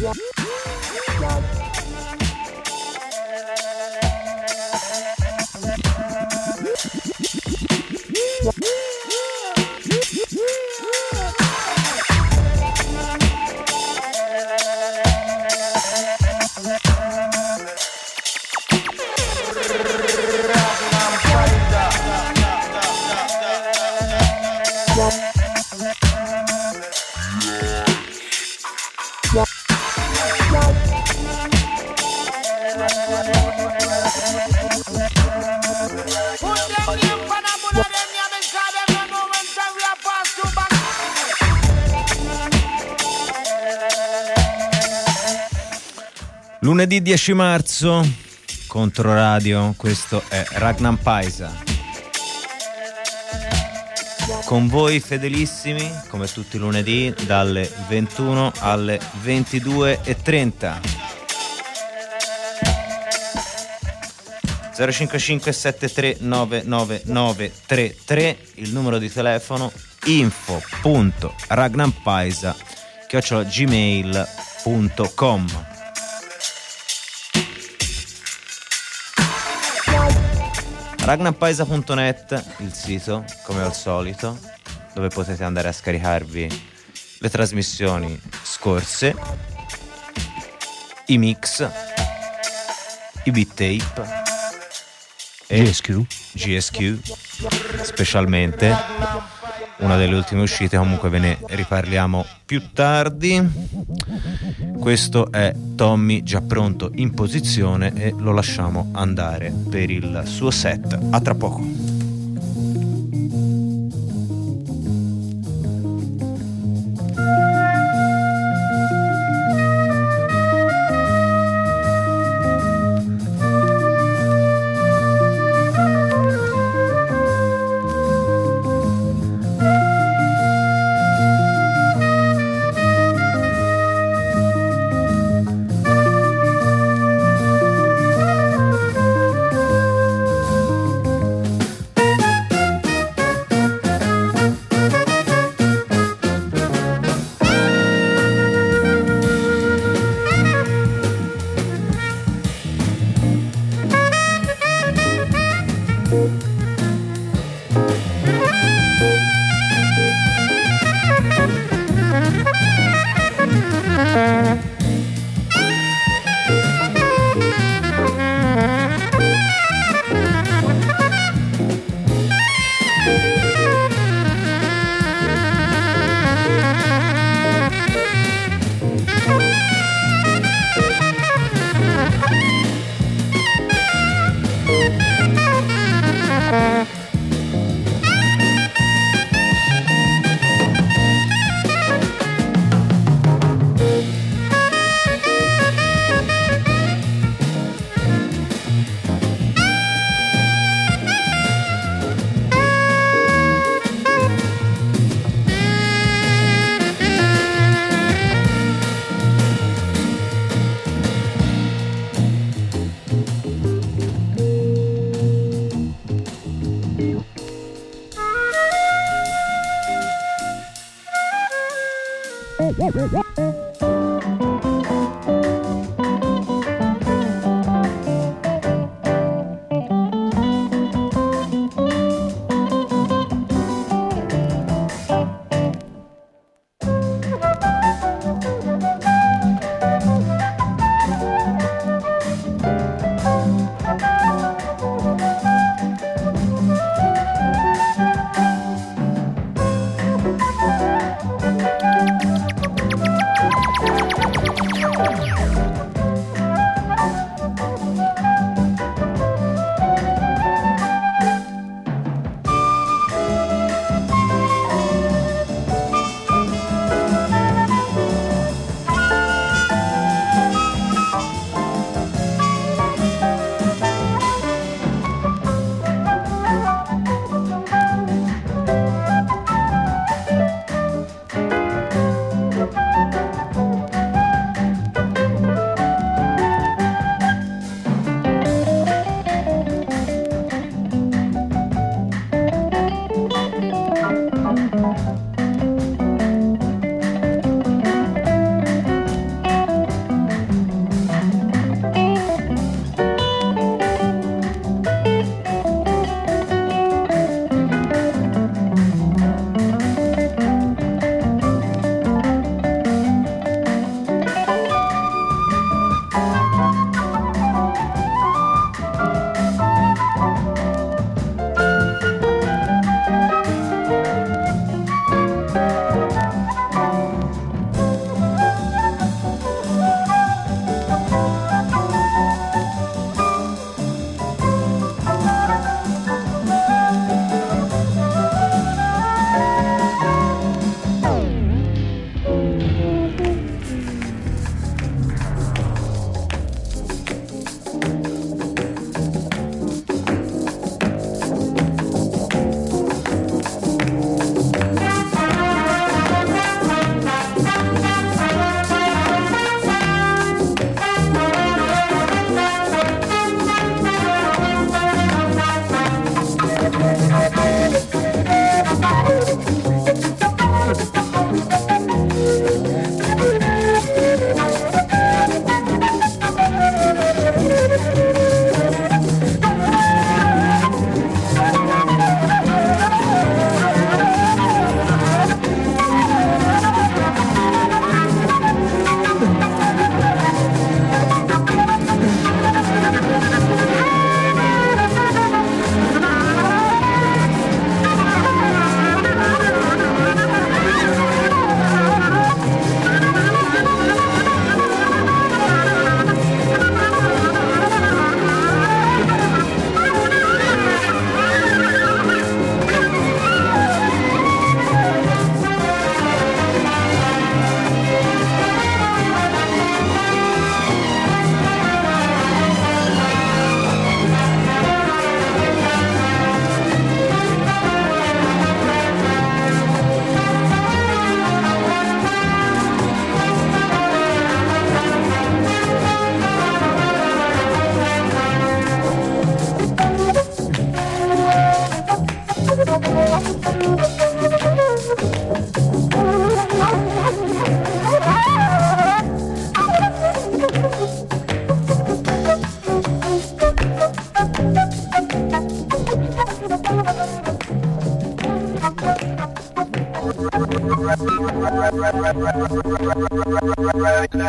Yeah. Lunedì 10 marzo, Controradio, questo è Ragnar Paisa. Con voi fedelissimi, come tutti i lunedì, dalle 21 alle 22.30. 055 7399933 il numero di telefono info.ragnampaisa chiocciolagmail.com Ragnampaisa.net, il sito, come al solito, dove potete andare a scaricarvi le trasmissioni scorse, i mix, i beat tape e GSQ. GSQ specialmente una delle ultime uscite comunque ve ne riparliamo più tardi. Questo è Tommy già pronto in posizione e lo lasciamo andare per il suo set. A tra poco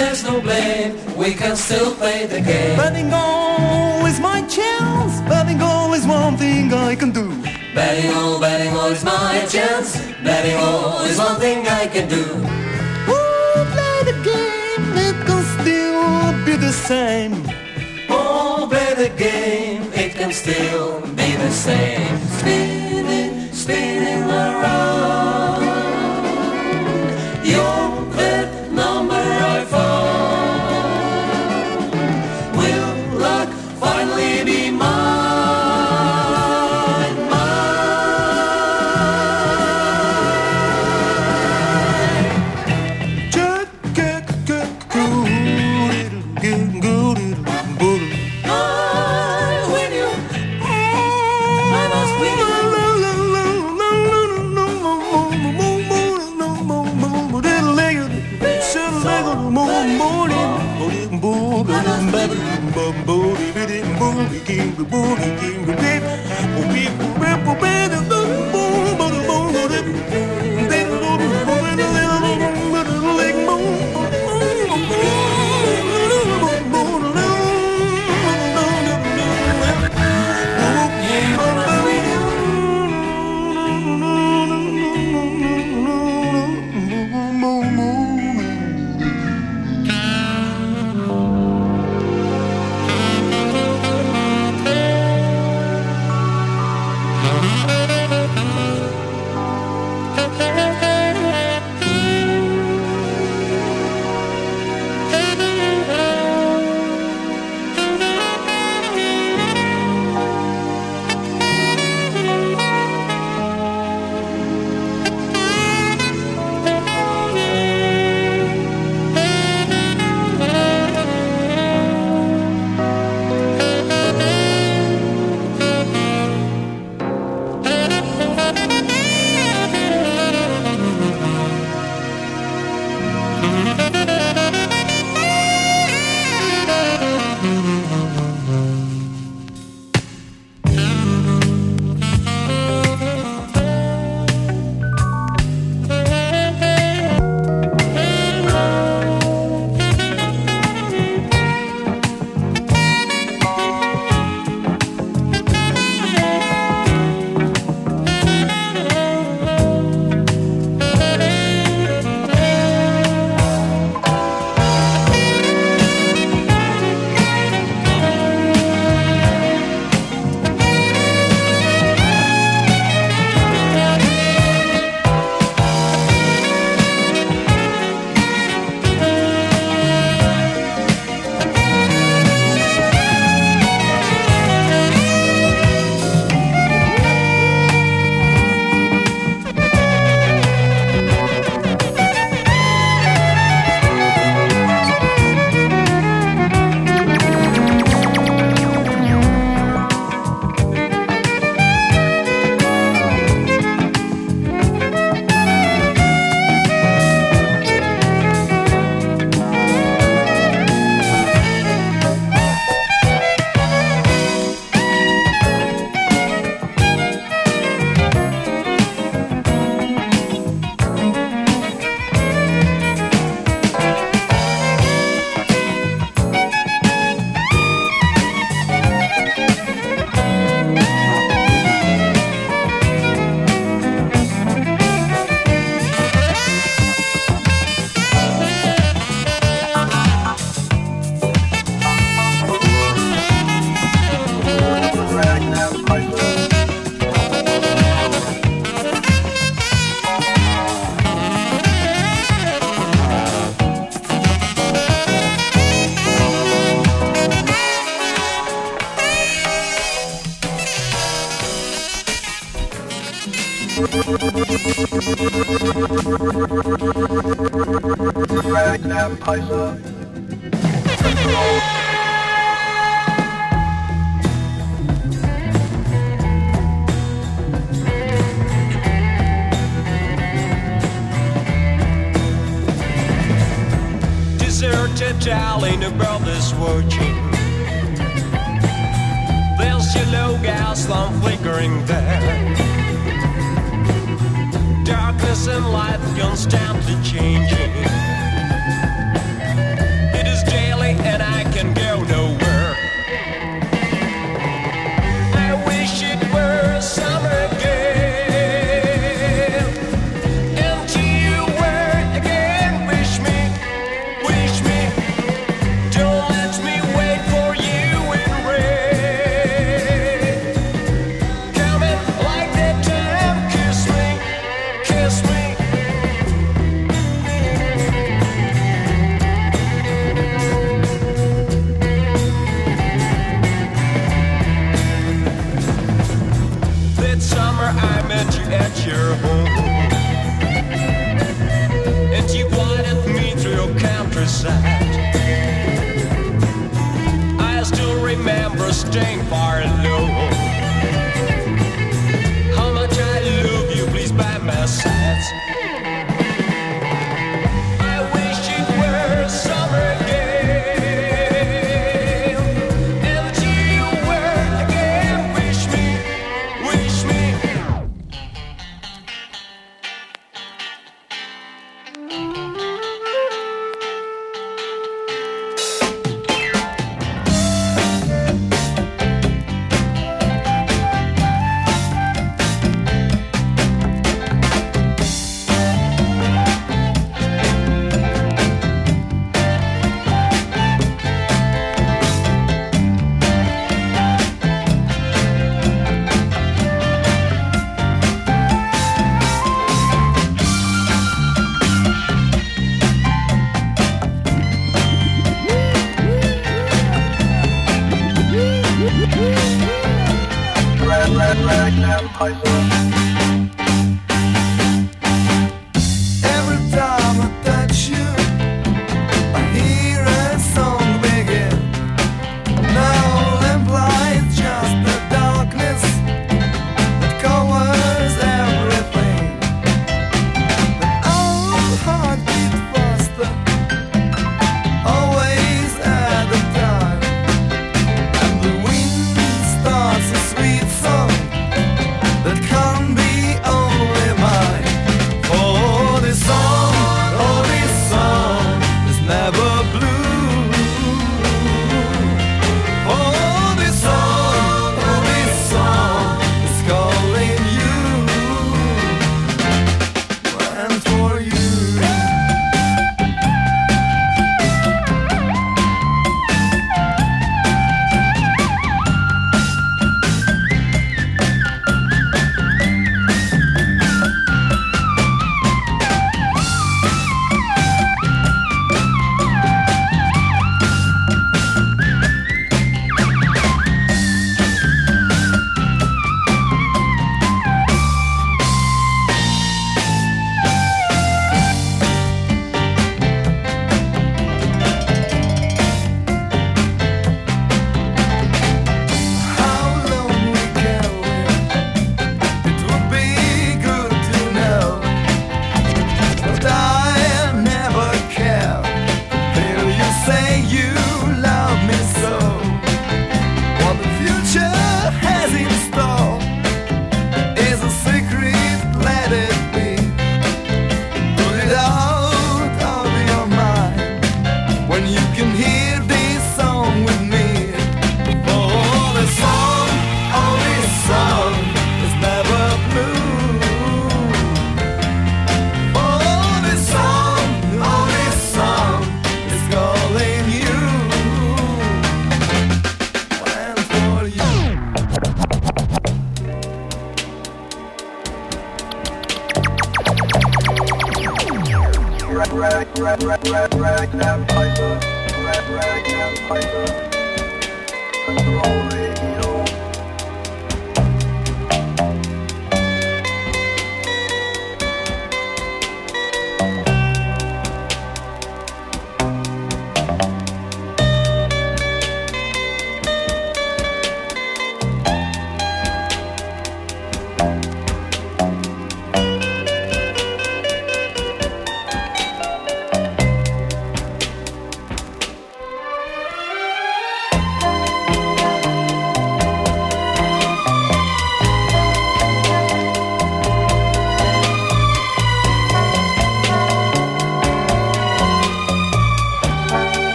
There's no blame. We can still play the game. Don't you see? There's no blame. We can still play the game. Betting all is my chance. Betting all is one thing I can do. Betting all, betting all is my chance. Betting all is one thing I can do. Oh, play the game. It can still be the same. Oh, play the game. It can still be the same. Spinning, spinning around.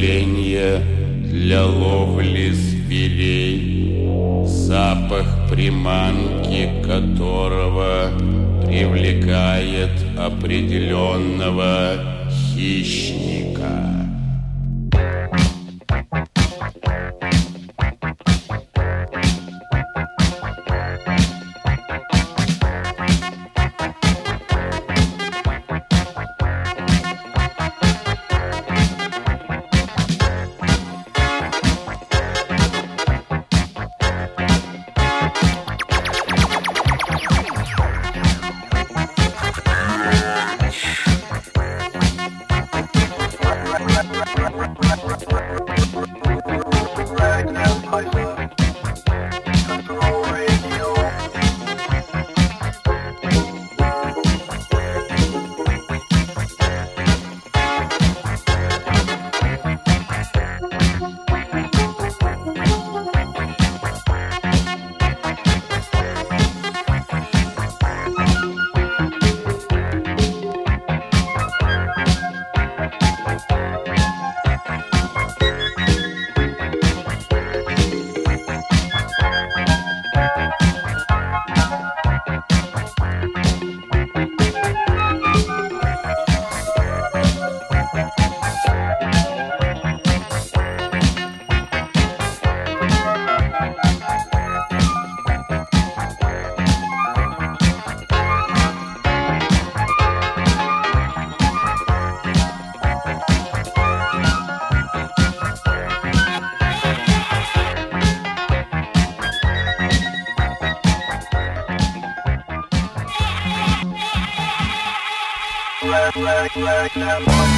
сожалению. No!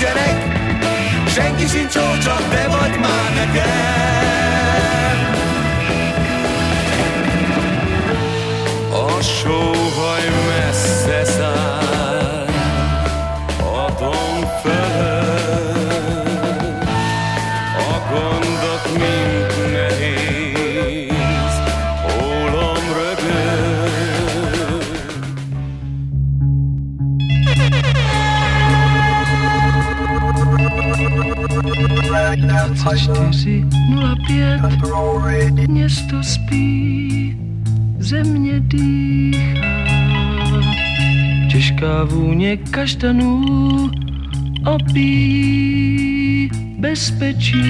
nincsenek Senki sincs, ó, csak te vagy már nekem 04.05 Město spí, země dýchá. Těžká vůně kaštanů opí bezpečí.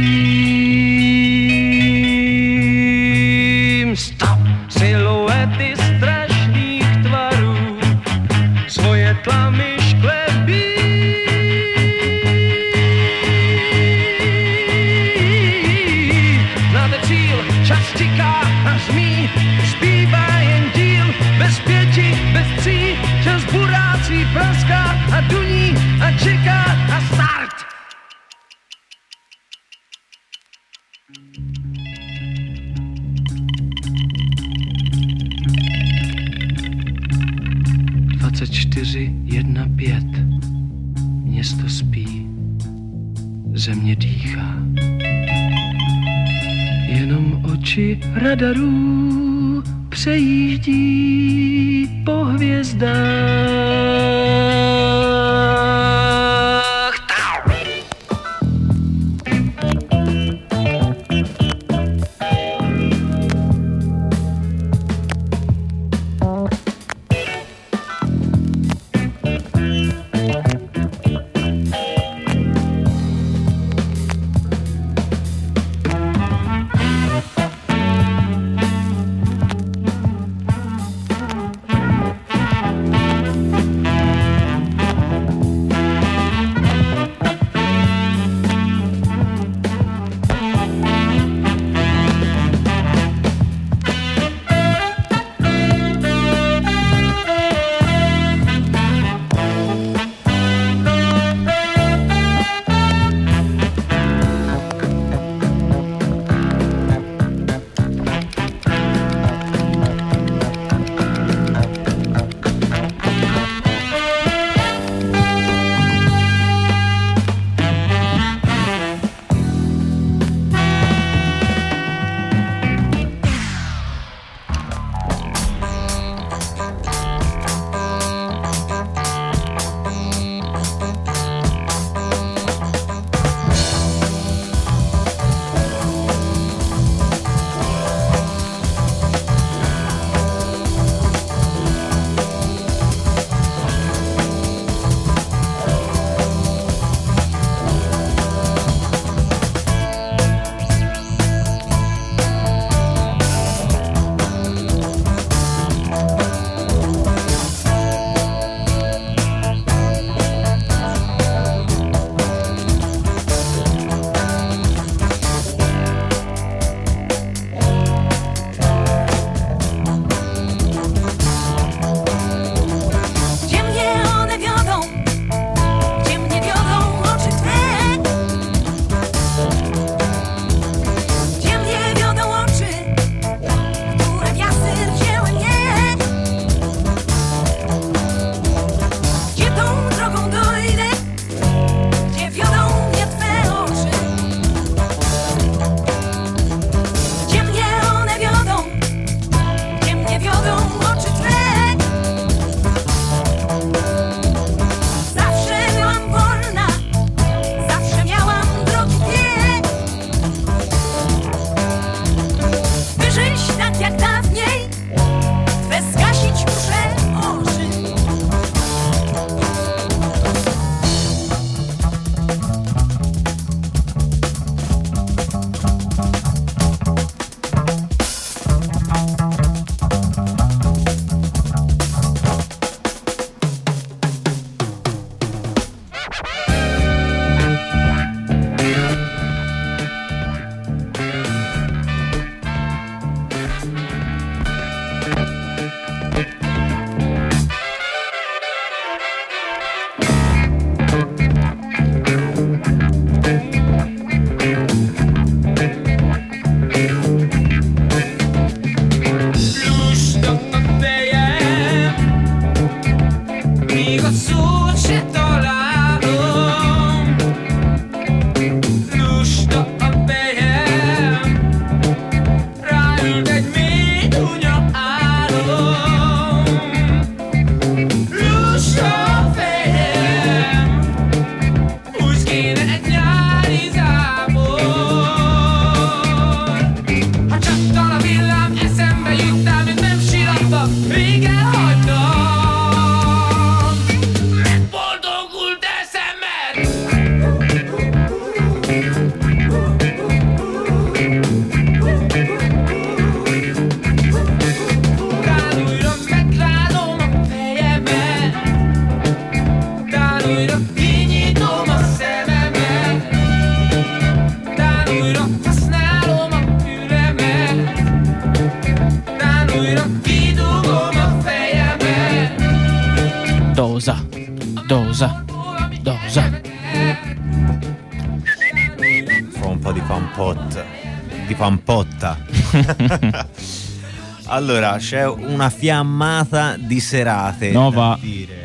allora, c'è una fiammata di serate. No, va. dire.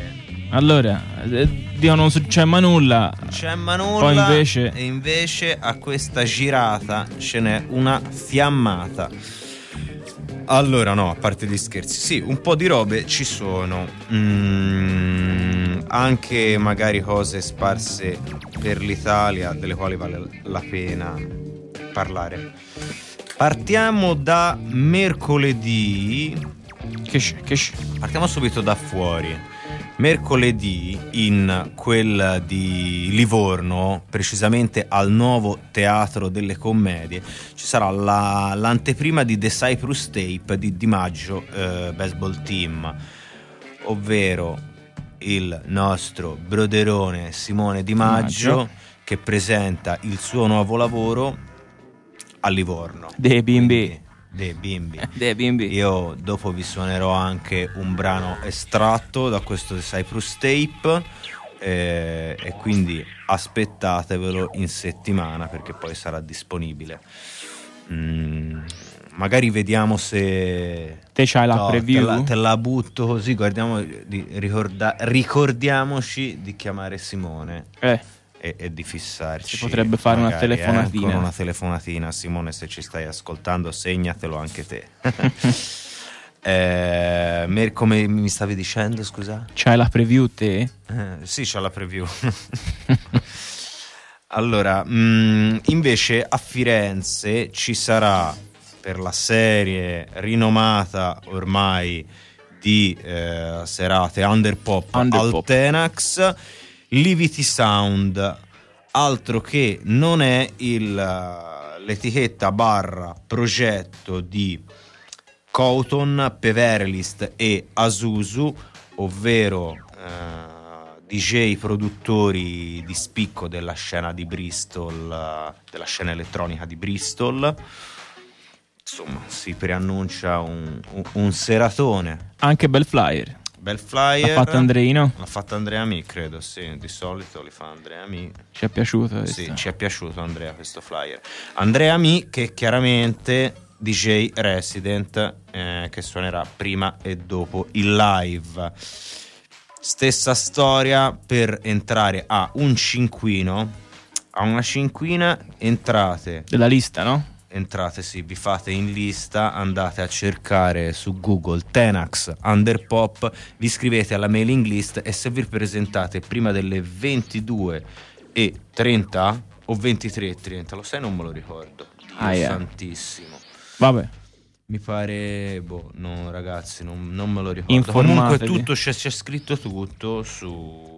Allora, eh, Dio non succede mai nulla. C'è ma nulla. Poi invece- E invece a questa girata ce n'è una fiammata. Allora, no, a parte gli scherzi, sì, un po' di robe ci sono. Mm, anche magari cose sparse per l'Italia, delle quali vale la pena parlare. Partiamo da mercoledì. Che c'è, che c'è? Partiamo subito da fuori. Mercoledì in quel di Livorno, precisamente al nuovo Teatro delle Commedie, ci sarà la- l'anteprima di The Cyprus Tape di Di Maggio eh, Baseball Team, ovvero il nostro broderone Simone Di Maggio, Maggio. che presenta il suo nuovo lavoro a Livorno. Dei bimbi. Quindi, Dei bimbi. Dei bimbi. Io dopo vi suonerò anche un brano estratto da questo Cyprus Tape eh, e quindi aspettatevelo in settimana perché poi sarà disponibile. Mm, magari vediamo se... Te c'hai la No, preview? Te la, te la butto così, guardiamo, di, ricorda- ricordiamoci di chiamare Simone Eh, e, e di fissarci. Si potrebbe fare una eh, telefonatina. con una telefonatina, Simone, se ci stai ascoltando, segnatelo anche te. Eh, come mi stavi dicendo, scusa? c'hai la preview te? Eh, sì, c'ho la preview. allora, mm, invece a Firenze ci sarà per la serie rinomata ormai di eh, serate Underpop Underpop. al Tenax, Livity Sound, altro che non è il, l'etichetta barra progetto di Couton, Peverlist e Asusu, ovvero eh, DJ produttori di spicco della scena di Bristol, eh, della scena elettronica di Bristol. Insomma, si preannuncia un, un- un seratone. Anche bel flyer. Bel flyer. L'ha fatto Andreino? L'ha fatto Andrea Mi, credo, sì. Di solito li fa Andrea Mi. Ci è piaciuto questo? Sì, ci è piaciuto Andrea questo flyer. Andrea Mi che chiaramente DJ resident eh, che suonerà prima e dopo il live. Stessa storia per entrare a un cinquino. A una cinquina entrate Della lista, no? Entrate sì, vi fate in lista, andate a cercare su Google Tenax Underpop, vi iscrivete alla mailing list e se vi presentate prima delle 22 e 30 o 23 e 30, lo sai non me lo ricordo. Ah, yeah. santissimo. Vabbè. Mi pare, boh, no ragazzi, non, non me lo ricordo. Comunque tutto, c'è, c'è scritto tutto su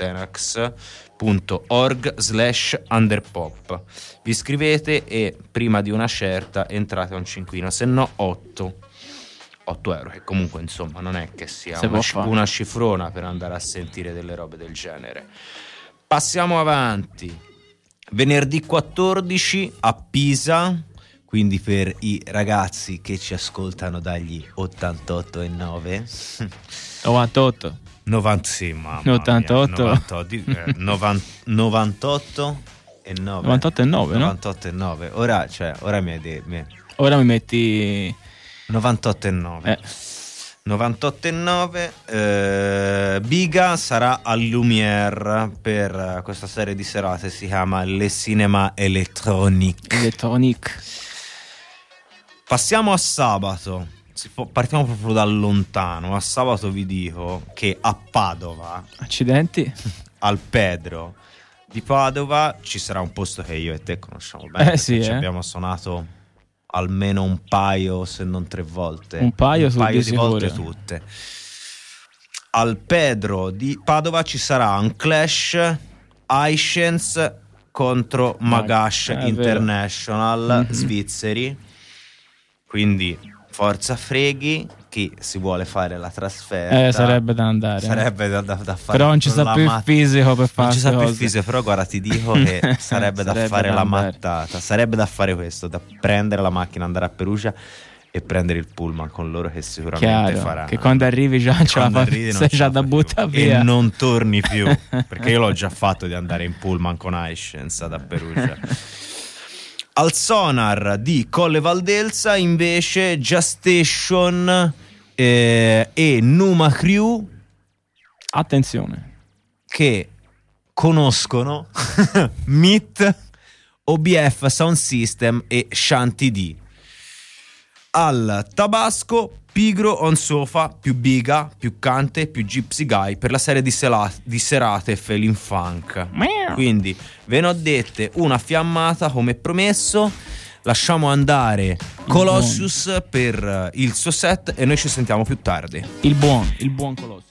tenax.org slash underpop. Vi iscrivete e prima di una certa entrate a un cinquino, se no 8. 8 euro, che comunque insomma non è che sia Se una, una cifrona per andare a sentire delle robe del genere. Passiamo avanti. Venerdì 14 a Pisa, quindi per i ragazzi che ci ascoltano dagli 88 e 9. 98. 90, sì, mamma mia, 88. 98, di- eh, novan- 98 e 9. 98 e 9, no? 98 e 9. Ora, cioè, ora mi hai de- mi- Ora mi metti... 98 e 9. Eh, 98 e 9 eh, Biga sarà al Lumière per eh, questa serie di serate si chiama Le Cinema Electronic Electronic. passiamo a sabato partiamo proprio da lontano a sabato vi dico che a Padova Accidenti. al Pedro di Padova ci sarà un posto che io e te conosciamo bene Eh sì, ci eh. abbiamo suonato almeno un paio se non tre volte Un paio su paio di di volte sicuro. tutte al Pedro di Padova ci sarà un clash iScience contro Magash vero. International Mhm. svizzeri quindi forza freghi chi si vuole fare la trasferta Eh, sarebbe da andare. sarebbe da, da- da fare Però non ci sta la più il fisico per fare non ci sta più il fisico però guarda ti dico che sarebbe da Sarebbe fare da la mattata sarebbe da fare questo da prendere la macchina andare a Perugia e prendere il pullman con loro che sicuramente Chiaro, faranno. che quando arrivi già ce la fa, arrivi sei già da buttare via. E non torni più, perché io l'ho già fatto di andare in pullman con Aiscenza da Perugia. Al sonar di Colle Valdelsa invece Just Station eh, e Numa Crew Attenzione. che conoscono MIT, OBF Sound System e Shanty D. Al Tabasco, Pigro on Sofa, più Biga, più Cante, più Gypsy Guy per la serie di, sela- di serate Felin Funk. Quindi ve ne ho dette una fiammata come promesso. Lasciamo andare Colossus per eh, il suo set e noi ci sentiamo più tardi. Il buon, il buon colosso.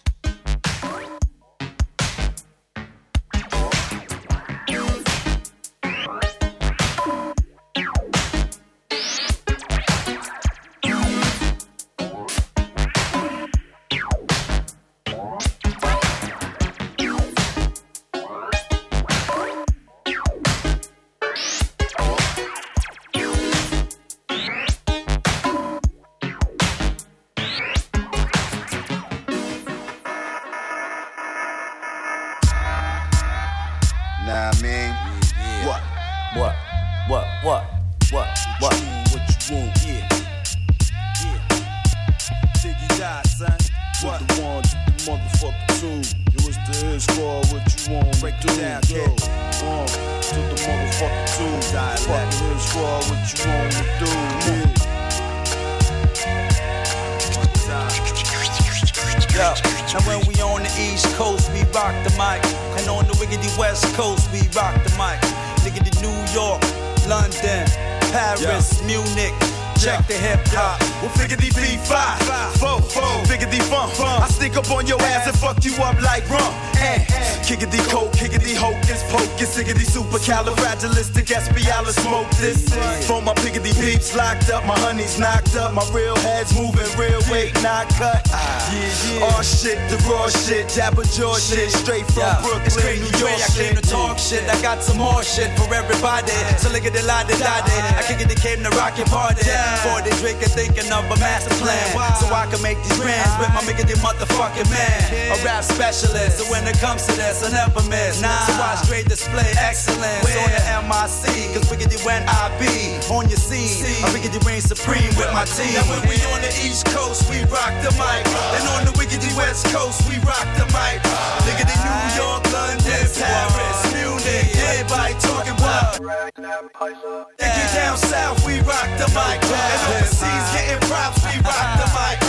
Got some more shit for everybody. So look at the lie that I did. I kick it, they came to rock your party. Before they drink and thinking of a master plan. So I can make these grands with my miggity motherfucking man. A rap specialist. So when it comes to this, I never miss. So watch great display excellence on the MIC. Cause wiggity when I be on your scene. I wiggity reign supreme with my team. Now when we on the East Coast, we rock the mic. And on the wickedy West Coast, we rock the mic. At the New York, London, Paris, Munich. Everybody talking about. Nigga down south, we rock the mic. And overseas getting props, we rock the mic.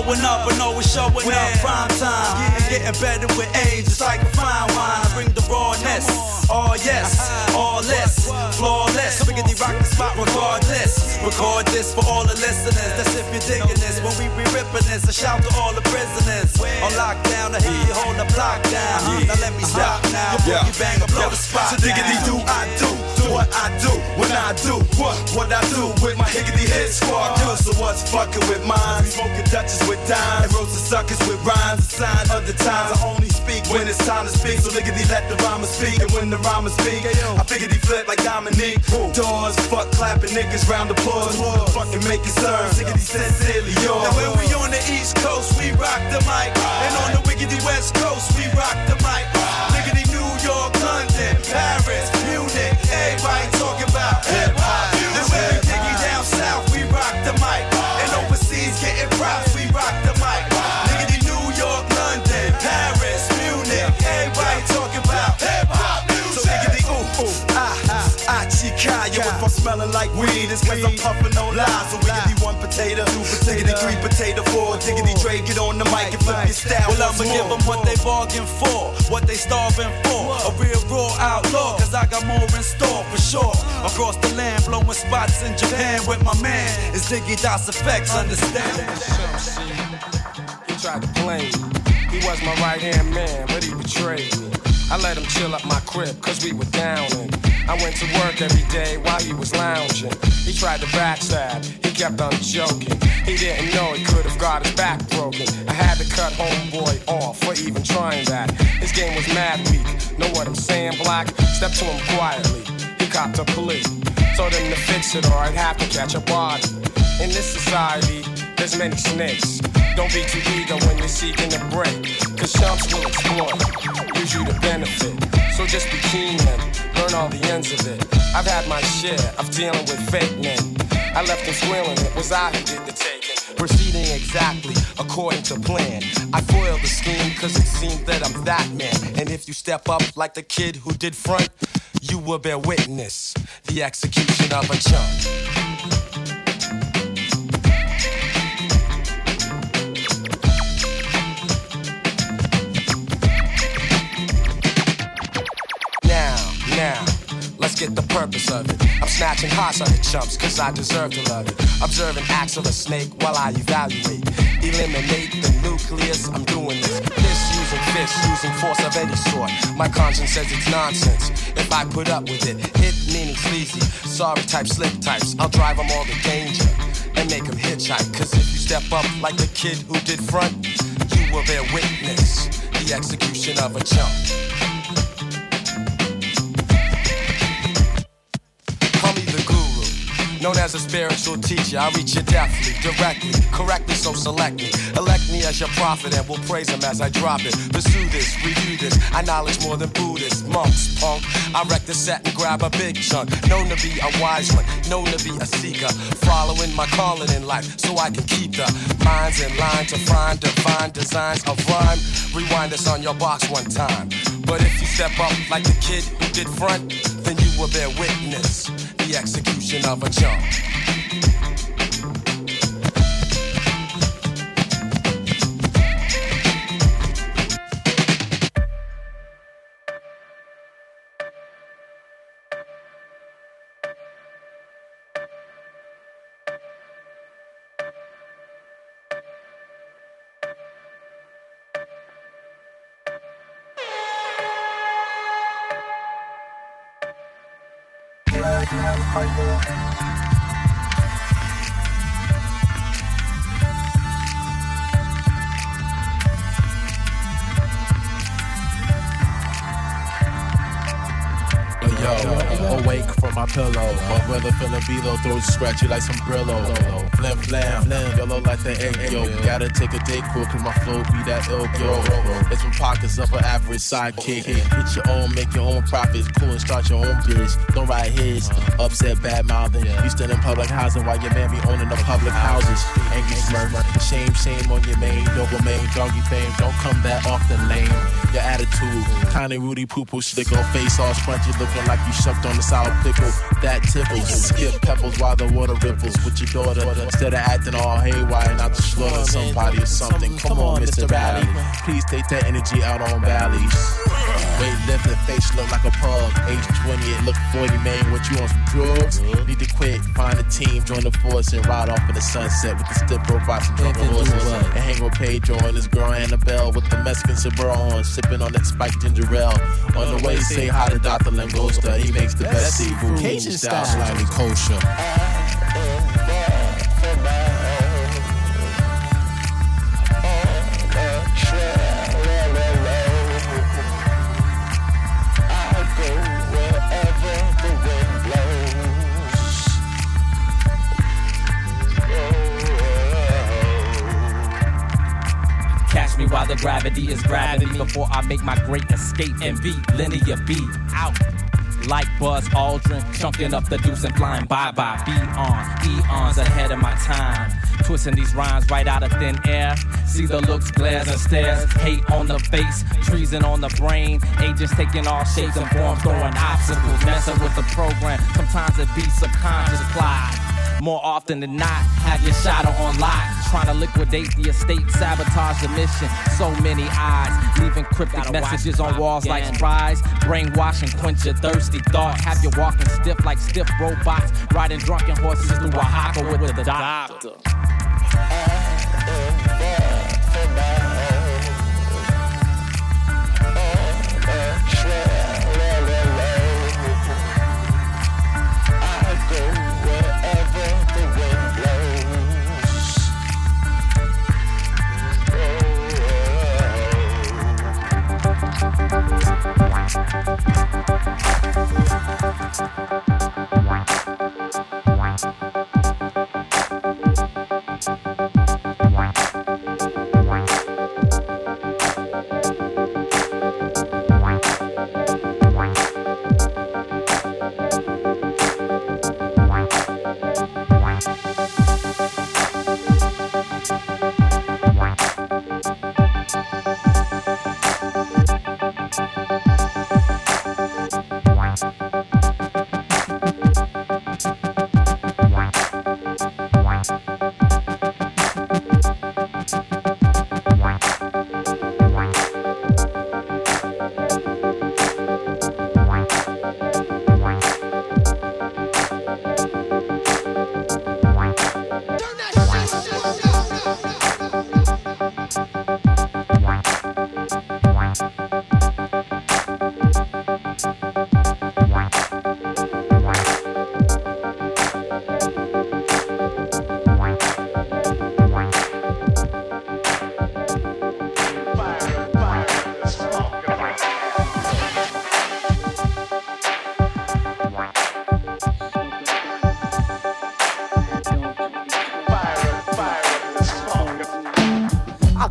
And blowing up and always showing up prime time. And getting better with age, it's like a fine wine. Bring the rawness. Oh yes, uh-huh. all less, flawless. So Biggity rock the spot regardless. Record this for all the listeners. That's if you're digging this. When we be ripping this, a shout to all the prisoners. On lockdown, I hear you hold the block down. Uh-huh. Now let me stop uh-huh. now. Yeah. You bang, blow the spot So diggity do I do what I do when I do what what I do with my higgity hit squad. Yo, so what's fucking with mine? Smoking Dutchess with dimes, and roasting suckers with rhymes. A sign other times I only speak when it's time to speak. So lickety let the rhymer speak, and when the rhymer speak, I figure flip like Dominique. Doors, fuck clapping niggas round the applause. Fucking make it serve. Siggity sincerely yours. Now when we on the East Coast, we rock the mic, and on the wiggity West Coast, we rock the mic. Liggity New York, London, Paris, smelling like weed, it's cause I'm puffing no lies. So we wiggity one potato, two potato, three potato, four. Diggity Dre, get on the mic and flip your style. Well, I'ma give them what they bargained for, what they starving for. A real raw outlaw, cause I got more in store for sure. Across the land, blowing spots in Japan with my man. It's Diggy Das EFX, understand? He tried to play me. He was my right hand man, but he betrayed me. I let him chill at my crib, cause we were down and I went to work every day while he was lounging. He tried to backstab, he kept on joking. He didn't know he could have got his back broken. I had to cut homeboy off for even trying that. His game was mad weak. Know what I'm saying, black? Step to him quietly. He copped a plea. Told him to fix it or I'd have to catch a body. In this society, there's many snakes. Don't be too eager when you're seeking a break. Cause chumps will exploit, use you to benefit. So just be keen and learn all the ends of it. I've had my share of dealing with fake men. I left them squealing, it was I who did the taking. Proceeding exactly according to plan. I foiled the scheme cause it seemed that I'm that man. And if you step up like the kid who did front, you will bear witness the execution of a chump. Get the purpose of it. I'm snatching hearts on the chumps, cause I deserve to love it. Observing acts of a snake while I evaluate. Eliminate the nucleus, I'm doing this. This using fists, using force of any sort. My conscience says it's nonsense. If I put up with it, hit meaning sleazy. Sorry type, slick types, I'll drive them all to danger. And make them hitchhike, cause if you step up like the kid who did front, you will bear witness the execution of a chump. Known as a spiritual teacher. I reach you deftly, directly, correctly, so select me. Elect me as your prophet and we'll praise him as I drop it. Pursue this, review this. I knowledge more than Buddhists, monks, punk. I wreck the set and grab a big chunk. Known to be a wise one, known to be a seeker. Following my calling in life so I can keep the minds in line to find divine designs of rhyme. Rewind this on your box one time. But if you step up like the kid who did front, then you will bear witness execution of a chump. the feeling below, throat scratchy like some Brillo. Flim flam, flim, yellow like the egg yolk. Gotta take a day quick, cause my flow be that ill yo. It's from pockets of an average sidekick. Hit your own, make your own profits. Cool and start your own biz. Don't ride his. Upset, bad mouthing. You stand in public housing while your man be owning the public houses. Angry smirk. Shame, shame on your main. Doberman, doggy fame. Don't come that the lame. Your attitude, kinda Rudy poo poo stick on face all scrunchy, looking like you shucked on the sour pickle. That tickles, pebbles while the water ripples with your daughter. Instead of acting all haywire, not to slaughter somebody or something. Come on, Mr. Valley. Please take that energy out on valleys. Weight lifting, face look like a pug. Age 20, it look 40, man. What you on some drugs? Need to quit, find a team, join the force, and ride off in the sunset with the stiff robots and drunken horses. And hang with Pedro and his girl Annabelle with the Mexican Sabro on, sipping on that spiked ginger ale. On the way, say hi to Dr. Langosta. He makes the best seafood. Cajun style, style. slightly kosher. Catch me while the gravity is grabbing me before I make my great escape and be linear B out. Like Buzz Aldrin, chunking up the deuce and flying bye bye. Be on, eons ahead of my time. Twisting these rhymes right out of thin air. See the looks, glares, and stares. Hate on the face, treason on the brain. Agents taking all shapes and forms, throwing obstacles. Messing with the program, sometimes it be subconscious plot. More often than not, have your shadow on lock. Trying to liquidate the estate, sabotage the mission. So many eyes, leaving cryptic messages on walls like spies. Brainwash and quench your thirsty thought. Have you walking stiff like stiff robots. Riding drunken horses through Oaxaca with the doctor.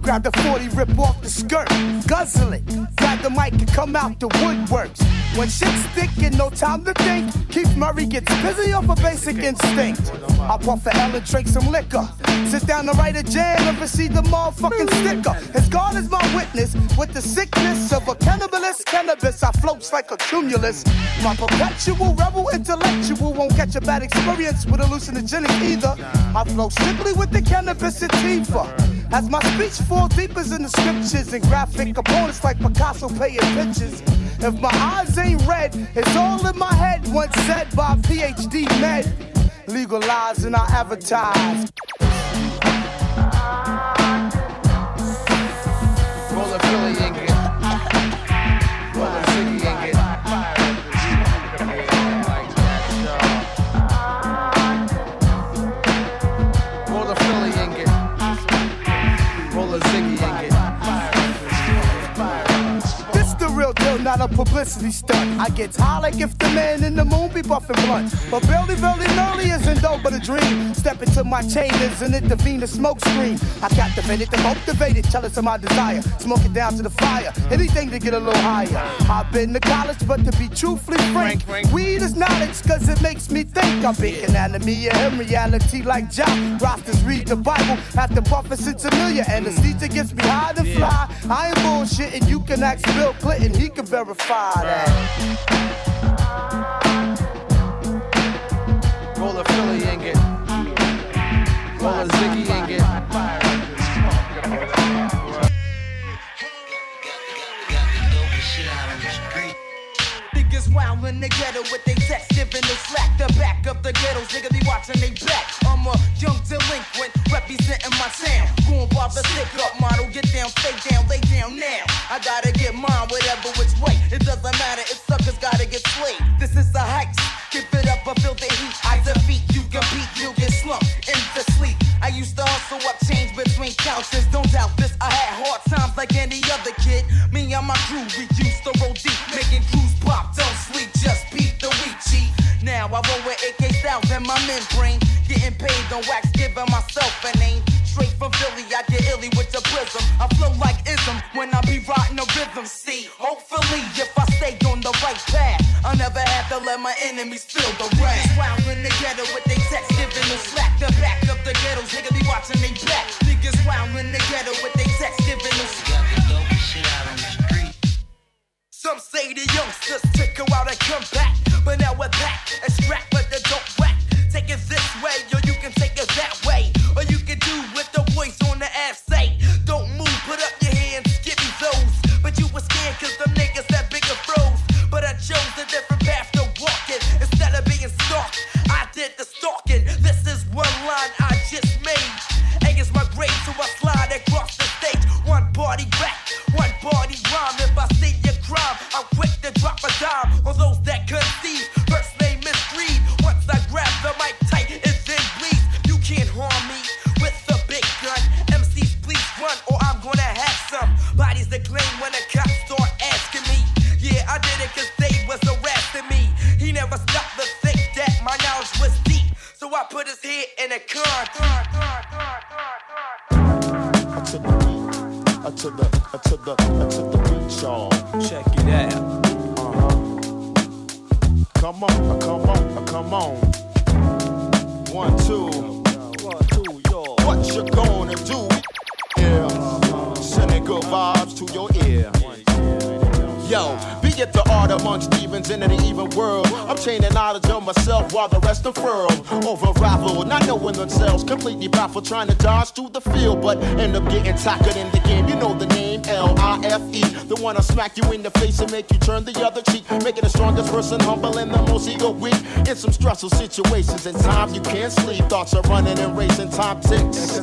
Got the 40 rip off the skirt, guzzle it. Grab the mic and come out the woodworks. When shit's thick and no time to think, Keith Murray gets busy off a basic instinct. I puff a L and drink some liquor. Sit down to write a jam and receive the motherfucking sticker. As God is my witness, with the sickness of a cannibalist cannabis, I floats like a cumulus. My perpetual rebel intellectual won't catch a bad experience with hallucinogenic either. I flow simply with the cannabis sativa. As my speech falls deeper in the scriptures and graphic opponents like Picasso paying pictures. If my eyes ain't red, it's all in my head. Once said by PhD med. Legalize and I advertise. Not a publicity stunt. I get high like if the man in the moon be buffing blunts. But barely, barely, barely isn't dope but a dream. Step into my chambers and intervene the Venus smoke screen. I captivated, the motivated, jealous of my desire. Smoke it down to the fire, anything to get a little higher. I've been to college, but to be truthfully frank, weed is knowledge cause it makes me think. I'm big anatomy of him, reality like John. Rosters read the Bible, have to puff it since a million. Anesthesia gets me high to fly. I ain't bullshitting, you can ask Bill Clinton, he can verify that. Roll a Philly and get. Roll a Ziggy and wild in the ghetto with they text giving the slack. The back of the ghettos, niggas be watching they back. I'm a young delinquent representing my town. Going by the stick up model, get down, stay down, lay down now. I gotta get mine, whatever which way. It doesn't matter if suckers gotta get slayed. This is the heights. Give it up, I feel the heat. I defeat, you compete, you get slumped in the sleep. I used to hustle up change between couches. Don't doubt this, I had hard times like any other kid. Me and my crew, we used to roll deep, making crews pop. Don't sleep, just beat the weak cheat. Now I roll with AK styles in my membrane. Getting paid on wax, giving myself a name. Straight from Philly, I get illy with the prism. I flow like ism when I be riding the rhythm. See, hopefully, if I stay on the right path, I'll never have to let my enemies feel the wrath. Wild the ghetto with they text giving the slack. The back ghettos, niggas be watching they back. Niggas smack you in the face and make you turn the other cheek, making the strongest person humble and the most ego weak. In some stressful situations, and times you can't sleep. Thoughts are running and racing, time ticks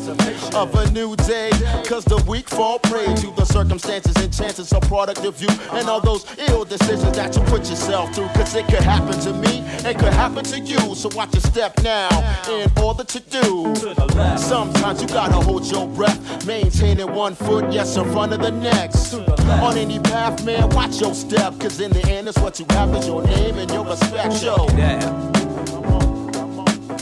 of a new day. Cause the weak fall prey to the circumstances and chances of product of you and all those ill decisions that you put yourself through. Cause it could happen to me, it could happen to you. So watch your step now in order to do. Sometimes you gotta hold your breath, maintaining one foot, yes, in front of the next. On any path, man, watch your step. Cause in the end, it's what you have is your name and your respect. Yo.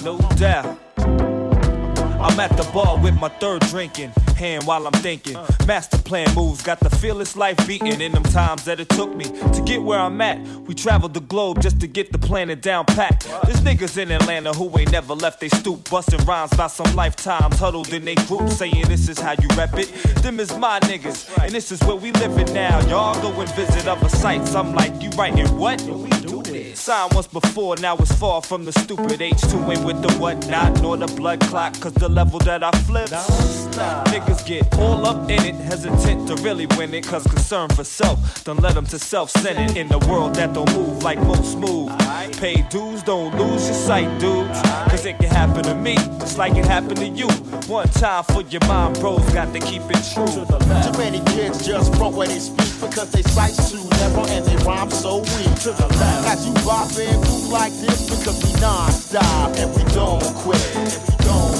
No doubt. I'm at the bar with my third drinking. hand while I'm thinking. Master plan moves, got the fearless life beating in them times that it took me to get where I'm at. We traveled the globe just to get the planet down pat. There's niggas in Atlanta who ain't never left they stoop, busting rhymes about some lifetimes huddled in they group, saying this is how you rep it. Them is my niggas, and this is where we living now. Y'all go and visit other sites. I'm like, you writing what? Signed once before, now it's far from the stupid H2 ain't with the whatnot, nor the blood clock, cause the level that I flip. Niggas get all up in it, hesitant to really win it, cause concern for self, don't let them to self centered in the world that don't move like most move. Pay dues, don't lose your sight, dudes, cause it can happen to me, just like it happened to you. One time for your mind, bros, got to keep it true. Too many kids just front where they speak because they sight too narrow and they rhyme so weak. To the left, as you bop and move like this because we non-stop and we don't quit. Don't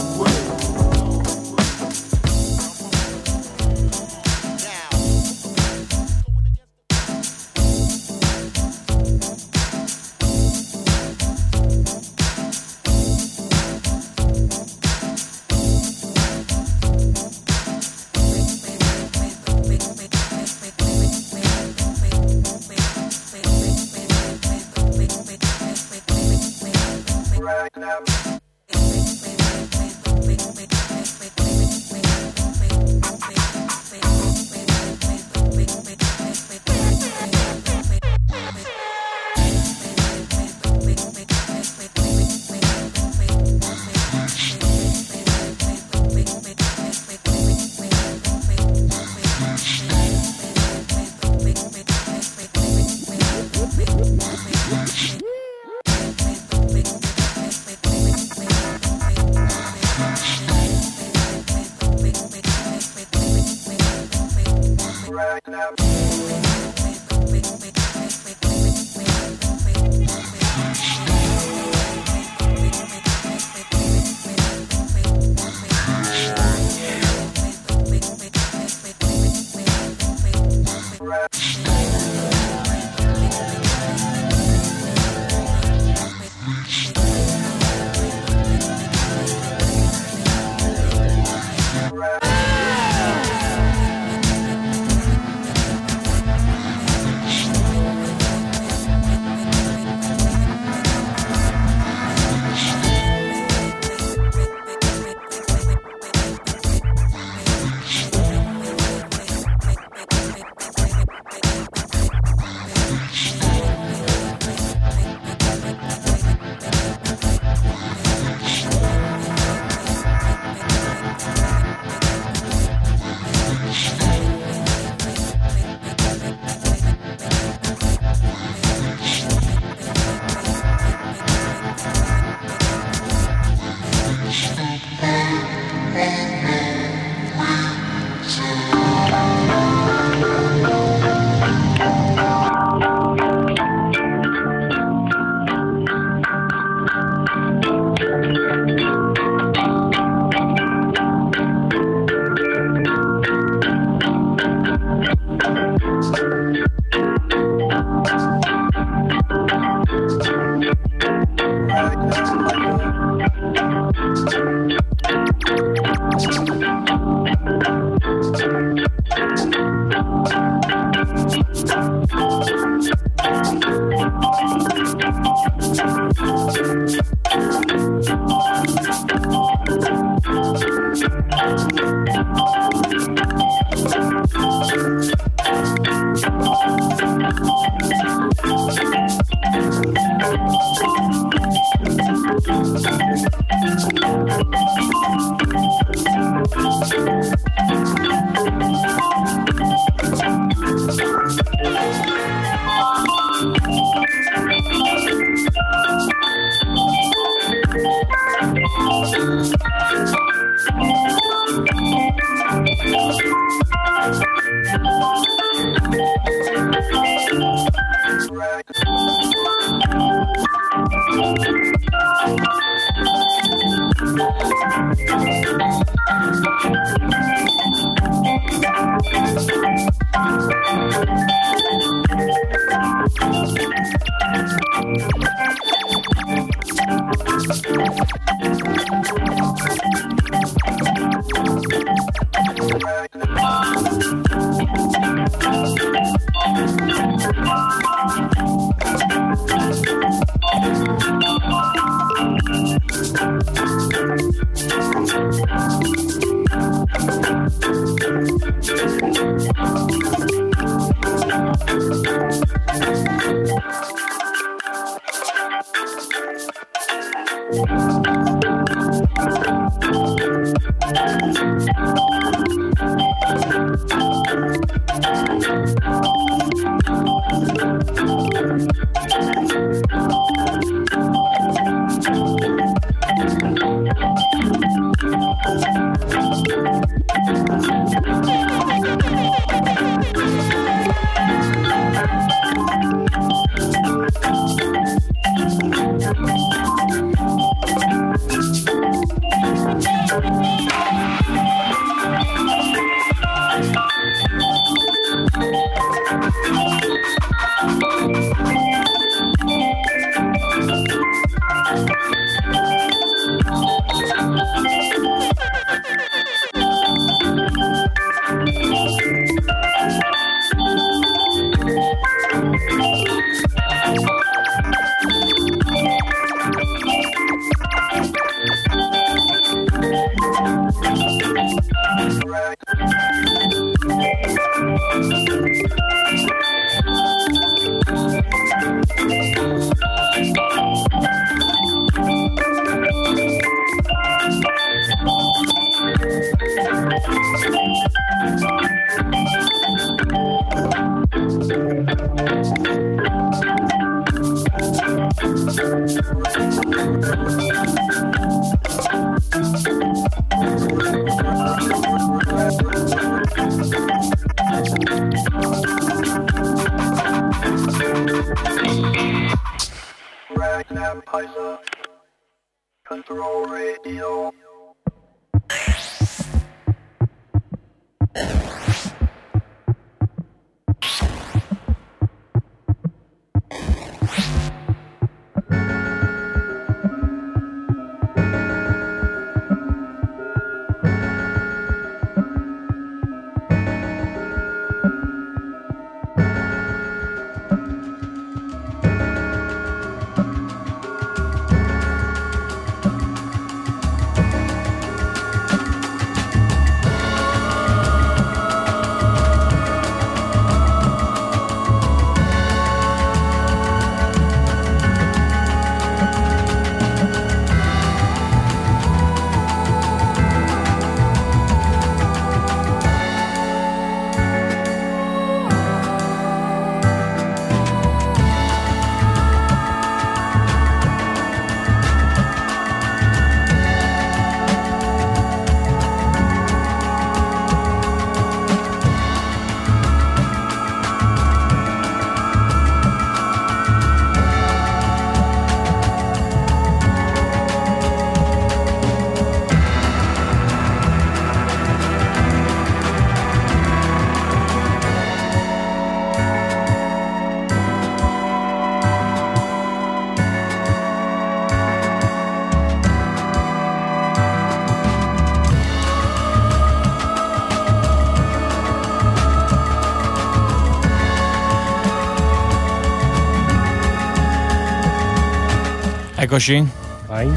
Eccoci. Vai.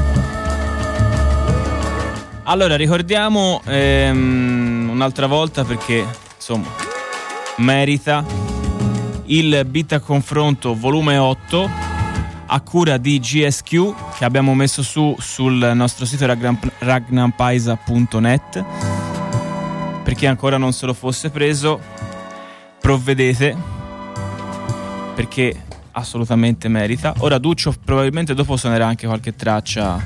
Allora, ricordiamo ehm, un'altra volta perché, insomma, merita il beat a confronto volume 8 a cura di GSQ che abbiamo messo su sul nostro sito ragnampaisa.net. Per chi ancora non se lo fosse preso, provvedete perché assolutamente merita. Ora Duccio probabilmente dopo suonerà anche qualche traccia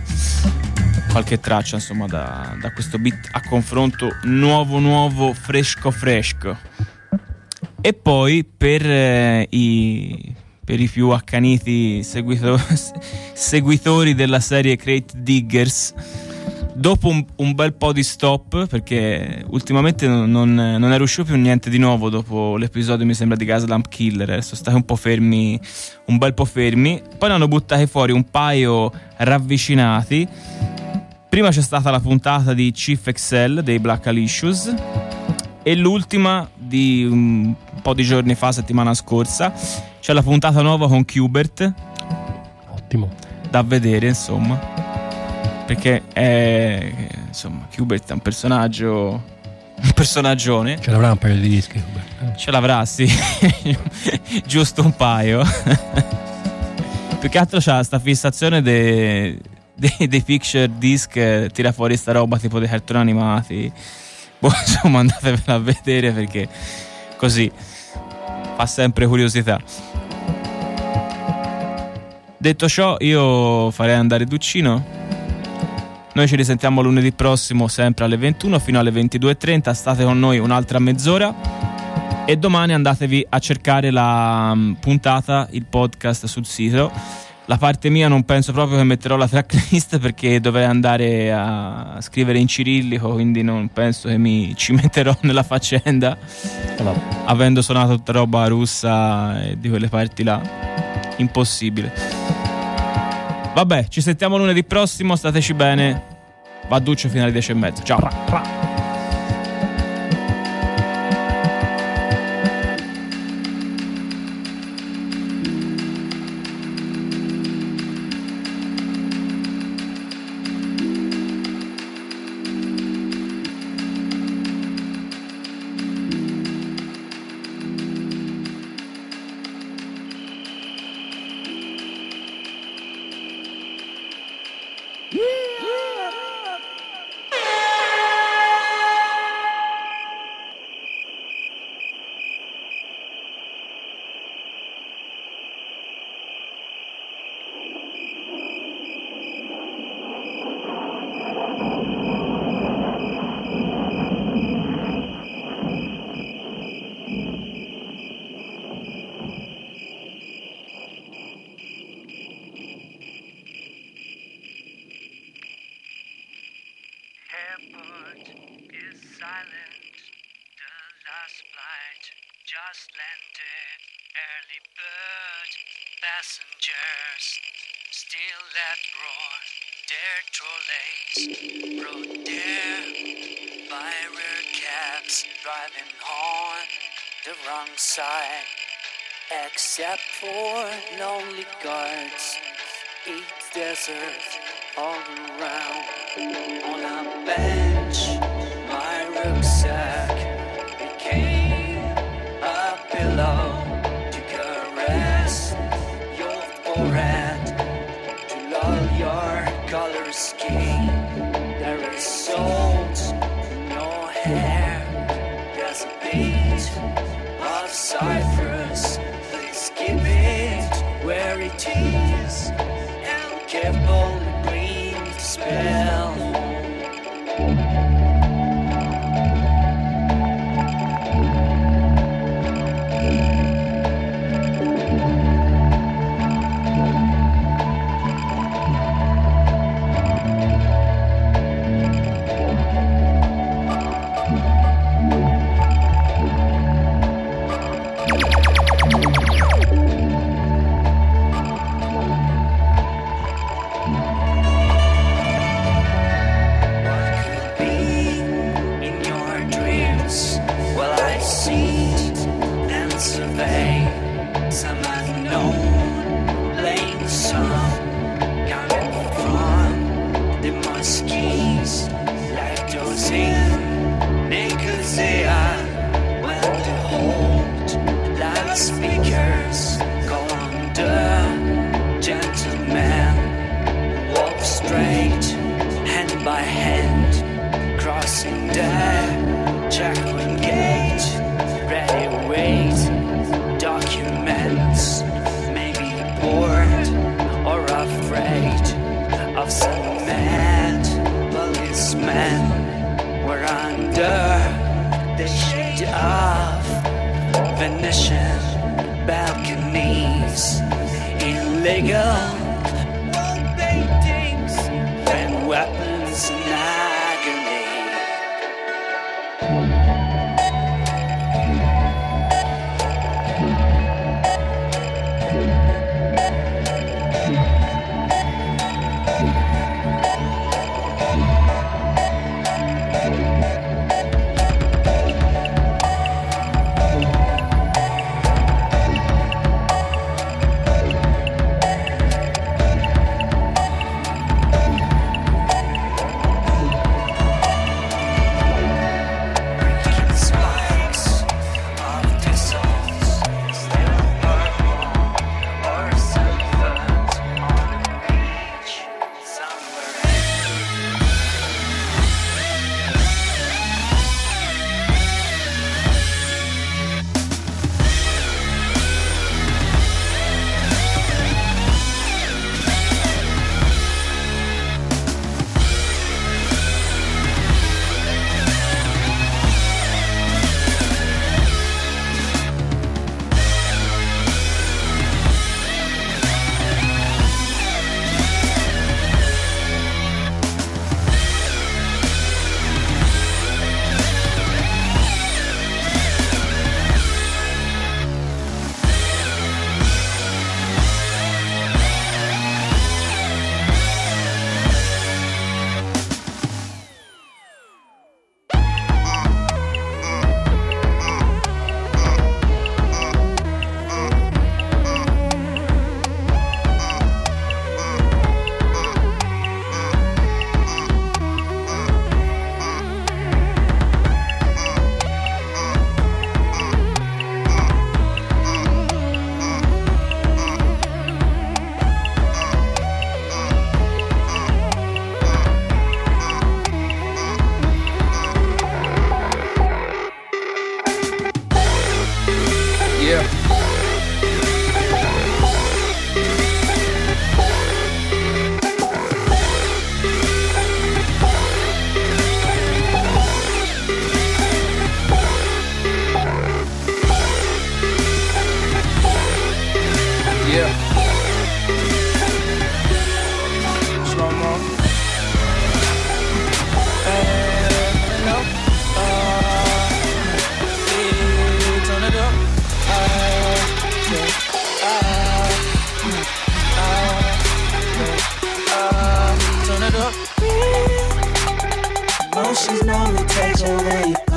qualche traccia insomma da, da questo beat a confronto nuovo nuovo fresco fresco. E poi per eh, i per i più accaniti seguito- seguitori della serie Crate Diggers dopo un, un bel po' di stop perché ultimamente non, non, non è uscito più niente di nuovo dopo l'episodio mi sembra di Gaslamp Killer eh, sono stati un po' fermi un bel po' fermi poi ne hanno buttati fuori un paio ravvicinati prima c'è stata la puntata di Chief Excel dei Black Alicious e l'ultima di un po' di giorni fa, settimana scorsa. C'è la puntata nuova con Qbert. Ottimo. Da vedere, insomma. Perché è. Insomma, Qbert è un personaggio. Un personaggione. Ce l'avrà un paio di dischi. Ce l'avrà, sì. Giusto un paio. Più che altro c'ha sta fissazione dei, dei, dei picture disc, eh, tira fuori sta roba tipo dei cartoni animati. Boh, insomma, andatevela a vedere perché così fa sempre curiosità. Detto ciò, io farei andare Duccino. Noi ci risentiamo lunedì prossimo, sempre alle 21 fino alle 22.30. State con noi un'altra mezz'ora. E domani andatevi a cercare la mm, puntata, il podcast sul sito. La parte mia non penso proprio che metterò la tracklist perché dovrei andare a scrivere in cirillico, quindi non penso che mi ci metterò nella faccenda. Avendo suonato tutta roba russa e di quelle parti là, impossibile. Vabbè, ci sentiamo lunedì prossimo, stateci bene. Vadduccio fino alle 10 e mezzo. Ciao. Airport roar their trolleys. Rode their fire cabs driving on the wrong side. Except for lonely guards, eat desert all around. On a bench, my balconies. Illegal wall Emotions normally take over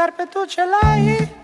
Dar pe tu ce l-ai